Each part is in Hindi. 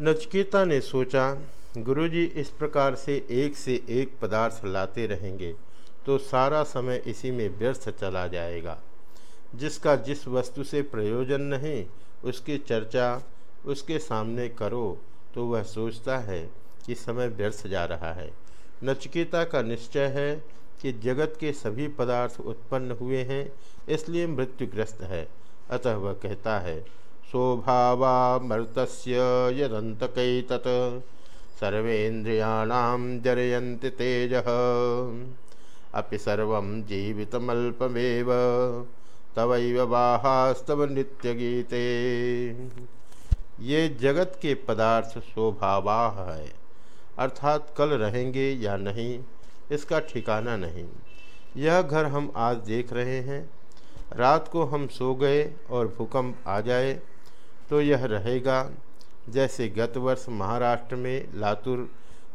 नचकेता ने सोचा, गुरुजी इस प्रकार से एक से एक पदार्थ लाते रहेंगे तो सारा समय इसी में व्यर्थ चला जाएगा। जिसका जिस वस्तु से प्रयोजन नहीं, उसकी चर्चा उसके सामने करो तो वह सोचता है कि समय व्यर्थ जा रहा है। नचकेता का निश्चय है कि जगत के सभी पदार्थ उत्पन्न हुए हैं, इसलिए मृत्युग्रस्त है। अतः वह कहता है स्वभावामृत यदंतक तत् सर्वेन्द्रियाणाम जरयन्ति तेज। अपि सर्व जीवितमल्पमेव। तवैव नित्य गीते ये जगत के पदार्थ स्वभावाह है, अर्थात कल रहेंगे या नहीं, इसका ठिकाना नहीं। यह घर हम आज देख रहे हैं। रात को हम सो गए और भूकंप आ जाए तो यह रहेगा। जैसे गत वर्ष महाराष्ट्र में लातुर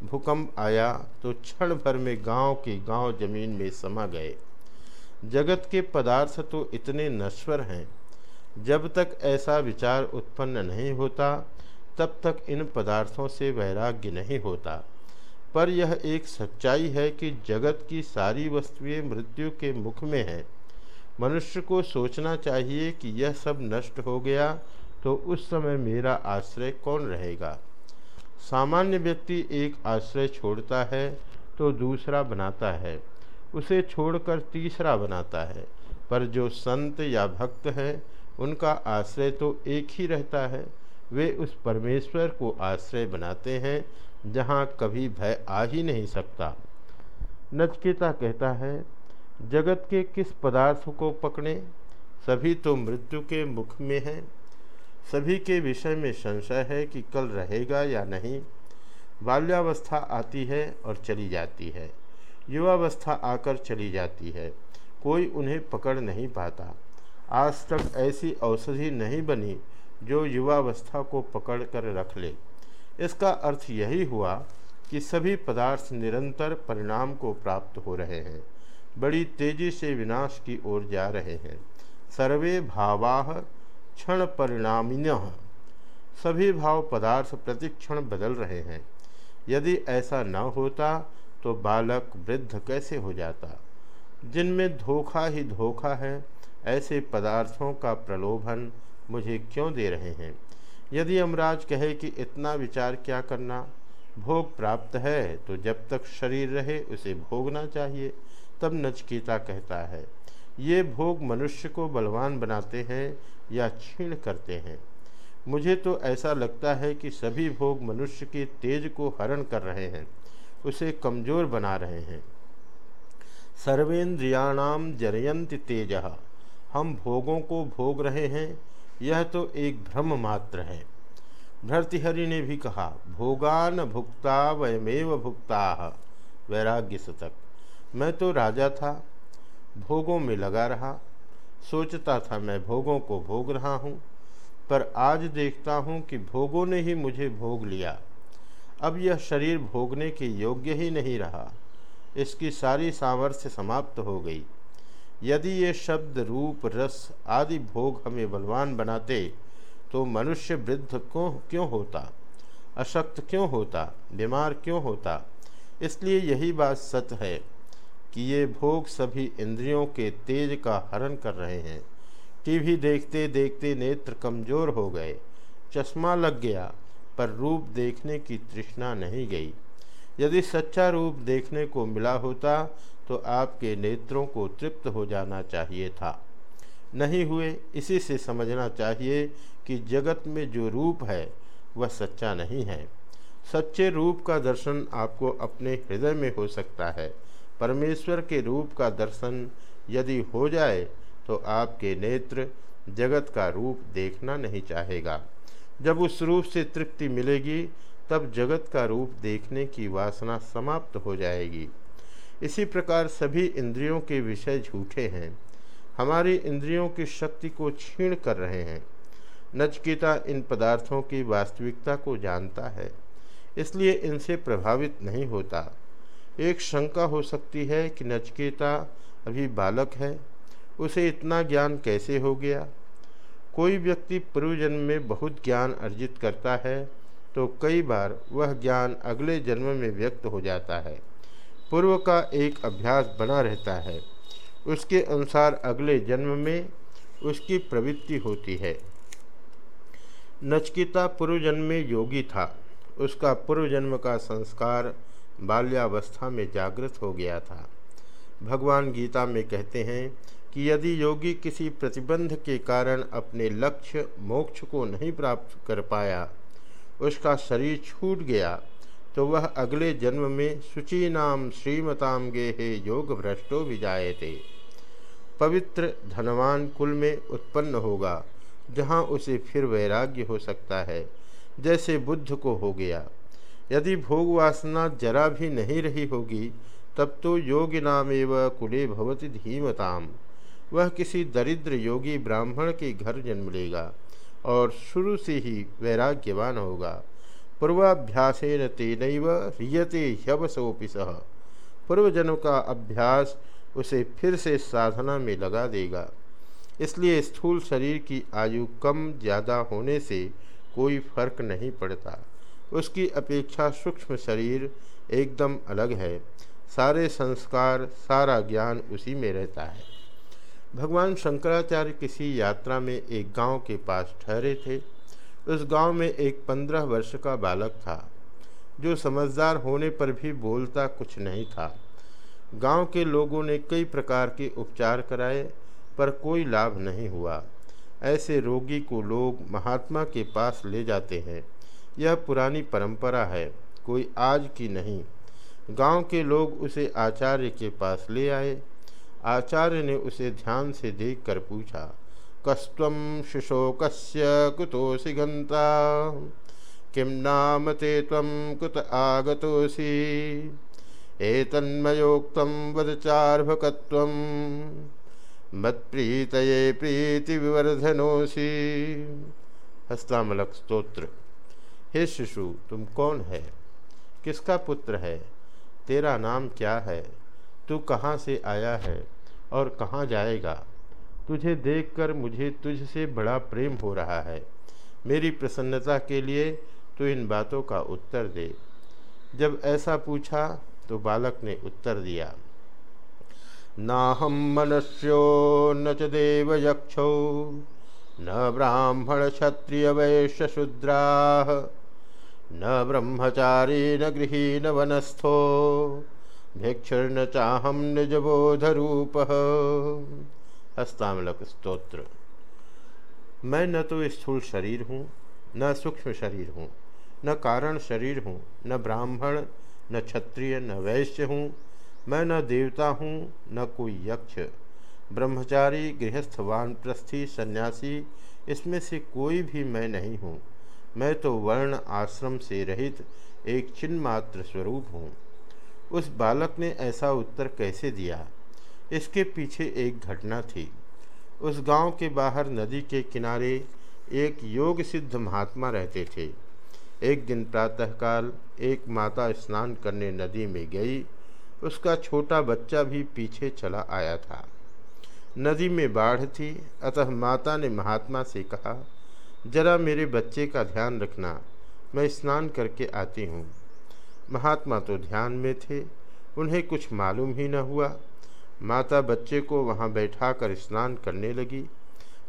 भूकंप आया तो क्षण भर में गाँव के गाँव ज़मीन में समा गए। जगत के पदार्थ तो इतने नश्वर हैं। जब तक ऐसा विचार उत्पन्न नहीं होता, तब तक इन पदार्थों से वैराग्य नहीं होता। पर यह एक सच्चाई है कि जगत की सारी वस्तुएँ मृत्यु के मुख में है। मनुष्य को सोचना चाहिए कि यह सब नष्ट हो गया तो उस समय मेरा आश्रय कौन रहेगा? सामान्य व्यक्ति एक आश्रय छोड़ता है तो दूसरा बनाता है। उसे छोड़कर तीसरा बनाता है। पर जो संत या भक्त हैं, उनका आश्रय तो एक ही रहता है। वे उस परमेश्वर को आश्रय बनाते हैं, जहाँ कभी भय आ ही नहीं सकता। नचकेता कहता है, जगत के किस पदार्थ को पकड़े? सभी तो मृत्यु के मुख में हैं। सभी के विषय में संशय है कि कल रहेगा या नहीं। बाल्यावस्था आती है और चली जाती है। युवावस्था आकर चली जाती है। कोई उन्हें पकड़ नहीं पाता। आज तक ऐसी औषधि नहीं बनी जो युवावस्था को पकड़ कर रख ले। इसका अर्थ यही हुआ कि सभी पदार्थ निरंतर परिणाम को प्राप्त हो रहे हैं। बड़ी तेज़ी से विनाश की ओर जा रहे हैं। सर्वे भावाह क्षण परिणामिन सभी भाव पदार्थ प्रतिक्षण बदल रहे हैं। यदि ऐसा न होता तो बालक वृद्ध कैसे हो जाता? जिनमें धोखा ही धोखा है, ऐसे पदार्थों का प्रलोभन मुझे क्यों दे रहे हैं? यदि यमराज कहे कि इतना विचार क्या करना? भोग प्राप्त है तो जब तक शरीर रहे, उसे भोगना चाहिए, तब नचकीता कहता है। ये भोग मनुष्य को बलवान बनाते हैं या क्षीण करते हैं। मुझे तो ऐसा लगता है कि सभी भोग मनुष्य के तेज को हरण कर रहे हैं, उसे कमज़ोर बना रहे हैं। सर्वेन्द्रियाणाम जरयंत तेज, हम भोगों को भोग रहे हैं, यह तो एक भ्रम मात्र है। भर्तृहरि ने भी कहा, भोगान भुक्ता वयमेव भुक्ता वैराग्य शतक मैं तो राजा था भोगों में लगा रहा। सोचता था मैं भोगों को भोग रहा हूँ, पर आज देखता हूँ कि भोगों ने ही मुझे भोग लिया। अब यह शरीर भोगने के योग्य ही नहीं रहा। इसकी सारी सामर्थ्य समाप्त हो गई। यदि ये शब्द, रूप, रस आदि भोग हमें बलवान बनाते तो मनुष्य वृद्ध क्यों क्यों होता? अशक्त क्यों होता? बीमार क्यों होता? इसलिए यही बात सत्य है। कि ये भोग सभी इंद्रियों के तेज का हरण कर रहे हैं। टीवी देखते देखते नेत्र कमज़ोर हो गए। चश्मा लग गया, पर रूप देखने की तृष्णा नहीं गई। यदि सच्चा रूप देखने को मिला होता तो आपके नेत्रों को तृप्त हो जाना चाहिए था। नहीं हुए, इसी से समझना चाहिए कि जगत में जो रूप है, वह सच्चा नहीं है। सच्चे रूप का दर्शन आपको अपने हृदय में हो सकता है। परमेश्वर के रूप का दर्शन यदि हो जाए तो आपके नेत्र जगत का रूप देखना नहीं चाहेगा। जब उस रूप से तृप्ति मिलेगी, तब जगत का रूप देखने की वासना समाप्त हो जाएगी। इसी प्रकार सभी इंद्रियों के विषय झूठे हैं। हमारी इंद्रियों की शक्ति को छीण कर रहे हैं। नचकेता इन पदार्थों की वास्तविकता को जानता है, इसलिए इनसे प्रभावित नहीं होता। एक शंका हो सकती है कि नचकेता अभी बालक है, उसे इतना ज्ञान कैसे हो गया? कोई व्यक्ति पूर्व जन्म में बहुत ज्ञान अर्जित करता है तो कई बार वह ज्ञान अगले जन्म में व्यक्त हो जाता है। पूर्व का एक अभ्यास बना रहता है। उसके अनुसार अगले जन्म में उसकी प्रवृत्ति होती है। नचकिता पूर्व जन्म में योगी था। उसका पूर्व जन्म का संस्कार बाल्यावस्था में जागृत हो गया था। भगवान गीता में कहते हैं कि यदि योगी किसी प्रतिबंध के कारण अपने लक्ष्य, मोक्ष को नहीं प्राप्त कर पाया, उसका शरीर छूट गया तो वह अगले जन्म में शुचि नाम श्रीमताम गे हे योग भ्रष्टो विजाए थे पवित्र धनवान कुल में उत्पन्न होगा, जहाँ उसे फिर वैराग्य हो सकता है, जैसे बुद्ध को हो गया। यदि भोग वासना जरा भी नहीं रही होगी, तब तो योगी नाम एवं कुले भवती धीमताम। वह किसी दरिद्र योगी ब्राह्मण के घर जन्म लेगा और शुरू से ही वैराग्यवान होगा। पूर्वाभ्यासेन तेन ह्रियते ह्यवसोपि पूर्वजन्म का अभ्यास उसे फिर से साधना में लगा देगा। इसलिए स्थूल शरीर की आयु कम ज़्यादा होने से कोई फ़र्क नहीं पड़ता। उसकी अपेक्षा सूक्ष्म शरीर एकदम अलग है। सारे संस्कार, सारा ज्ञान उसी में रहता है। भगवान शंकराचार्य किसी यात्रा में एक गाँव के पास ठहरे थे। उस गाँव में एक पंद्रह वर्ष का बालक था, जो समझदार होने पर भी बोलता कुछ नहीं था। गाँव के लोगों ने कई प्रकार के उपचार कराए, पर कोई लाभ नहीं हुआ। ऐसे रोगी को लोग महात्मा के पास ले जाते हैं। यह पुरानी परंपरा है, कोई आज की नहीं। गाँव के लोग उसे आचार्य के पास ले आए। आचार्य ने उसे ध्यान से देखकर पूछा कस्व शिशोक कुतोसी किम नाम ते तम कुत आगतोसी एतन्मयोक्तं वदचार्भकत्वं प्रीति विवर्धनोसी हस्तामलक स्तोत्र। हे शिशु, तुम कौन है? किसका पुत्र है? तेरा नाम क्या है? तू कहाँ से आया है और कहाँ जाएगा? तुझे देखकर मुझे तुझसे बड़ा प्रेम हो रहा है। मेरी प्रसन्नता के लिए तू इन बातों का उत्तर दे। जब ऐसा पूछा तो बालक ने उत्तर दिया न हम मनुष्यो न च देव यक्षो न ब्राह्मण क्षत्रिय वैश्य शूद्रा न ब्रह्मचारी न गृही न वनस्थो, भिक्षुर्न चाहम निजबोधरूप। हस्तामलक स्तोत्र। मैं न तो स्थूल शरीर हूँ, न सूक्ष्म शरीर हूँ, न कारण शरीर हूँ, न ब्राह्मण, न क्षत्रिय, न वैश्य हूँ। मैं न देवता हूँ, न कोई यक्ष। ब्रह्मचारी, गृहस्थ, वानप्रस्थी, सन्यासी, इसमें से कोई भी मैं नहीं हूँ। मैं तो वर्ण आश्रम से रहित एक चिन्ह मात्र स्वरूप हूँ। उस बालक ने ऐसा उत्तर कैसे दिया? इसके पीछे एक घटना थी। उस गाँव के बाहर नदी के किनारे एक योग सिद्ध महात्मा रहते थे। एक दिन प्रातःकाल एक माता स्नान करने नदी में गई। उसका छोटा बच्चा भी पीछे चला आया था। नदी में बाढ़ थी, अतः माता ने महात्मा से कहा, जरा मेरे बच्चे का ध्यान रखना, मैं स्नान करके आती हूँ। महात्मा तो ध्यान में थे, उन्हें कुछ मालूम ही न हुआ। माता बच्चे को वहाँ बैठा कर स्नान करने लगी।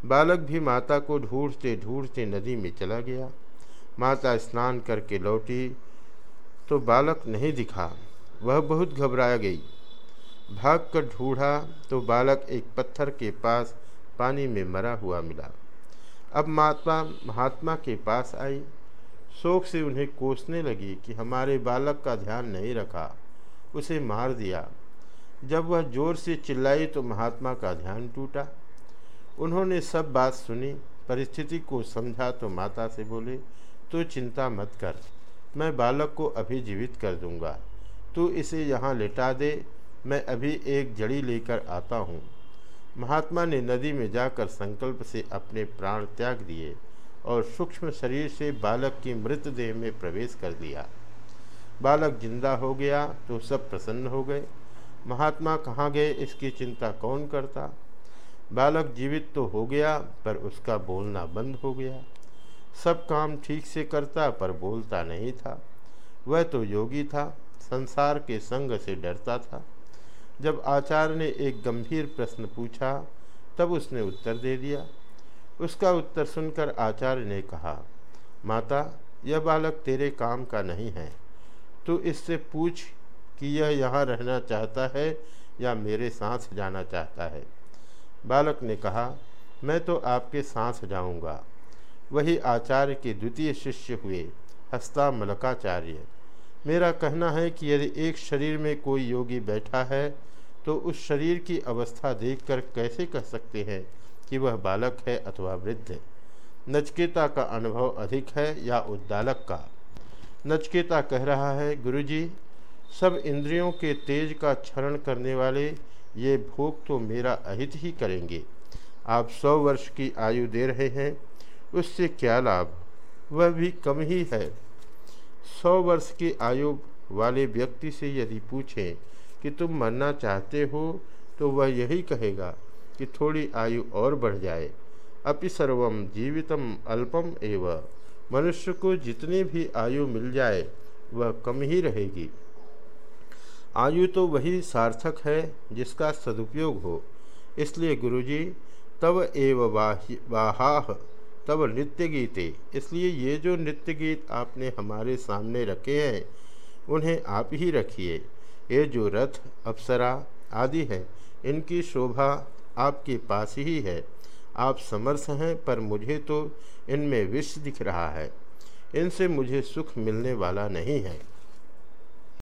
बालक भी माता को ढूंढते ढूंढते नदी में चला गया। माता स्नान करके लौटी तो बालक नहीं दिखा। वह बहुत घबरा गई। भाग कर ढूंढा तो बालक एक पत्थर के पास पानी में मरा हुआ मिला। अब महात्मा महात्मा के पास आई। शोक से उन्हें कोसने लगी कि हमारे बालक का ध्यान नहीं रखा। उसे मार दिया। जब वह ज़ोर से चिल्लाई तो महात्मा का ध्यान टूटा। उन्होंने सब बात सुनी, परिस्थिति को समझा तो माता से बोले तो चिंता मत कर, मैं बालक को अभी जीवित कर दूँगा। तू इसे यहाँ लेटा दे मैं अभी एक जड़ी लेकर आता हूँ। महात्मा ने नदी में जाकर संकल्प से अपने प्राण त्याग दिए और सूक्ष्म शरीर से बालक की मृतदेह में प्रवेश कर दिया। बालक ज़िंदा हो गया तो सब प्रसन्न हो गए। महात्मा कहाँ गए इसकी चिंता कौन करता? बालक जीवित तो हो गया, पर उसका बोलना बंद हो गया। सब काम ठीक से करता, पर बोलता नहीं था। वह तो योगी था, संसार के संग से डरता था। जब आचार्य ने एक गंभीर प्रश्न पूछा, तब उसने उत्तर दे दिया। उसका उत्तर सुनकर आचार्य ने कहा, माता, यह बालक तेरे काम का नहीं है। तू इससे पूछ कि यह यहाँ रहना चाहता है या मेरे साथ जाना चाहता है? बालक ने कहा, मैं तो आपके साथ जाऊँगा। वही आचार्य के द्वितीय शिष्य हुए हस्ता मलकाचार्य मेरा कहना है कि यदि एक शरीर में कोई योगी बैठा है तो उस शरीर की अवस्था देखकर कैसे कह सकते हैं कि वह बालक है अथवा वृद्ध? नचकेता का अनुभव अधिक है या उद्दालक का? नचकेता कह रहा है, गुरुजी, सब इंद्रियों के तेज का क्षरण करने वाले ये भोग तो मेरा अहित ही करेंगे। आप सौ वर्ष की आयु दे रहे हैं, उससे क्या लाभ? वह भी कम ही है। सौ वर्ष की आयु वाले व्यक्ति से यदि पूछें कि तुम मरना चाहते हो तो वह यही कहेगा कि थोड़ी आयु और बढ़ जाए। अपि सर्वम जीवितम अल्पम एवं। मनुष्य को जितनी भी आयु मिल जाए, वह कम ही रहेगी। आयु तो वही सार्थक है जिसका सदुपयोग हो। इसलिए गुरुजी तब एव वाहाह तब नृत्य गीते इसलिए ये जो नृत्य गीत आपने हमारे सामने रखे हैं, उन्हें आप ही रखिए। ये जो रथ, अप्सरा आदि है, इनकी शोभा आपके पास ही है। आप समर्थ हैं, पर मुझे तो इनमें विष दिख रहा है। इनसे मुझे सुख मिलने वाला नहीं है।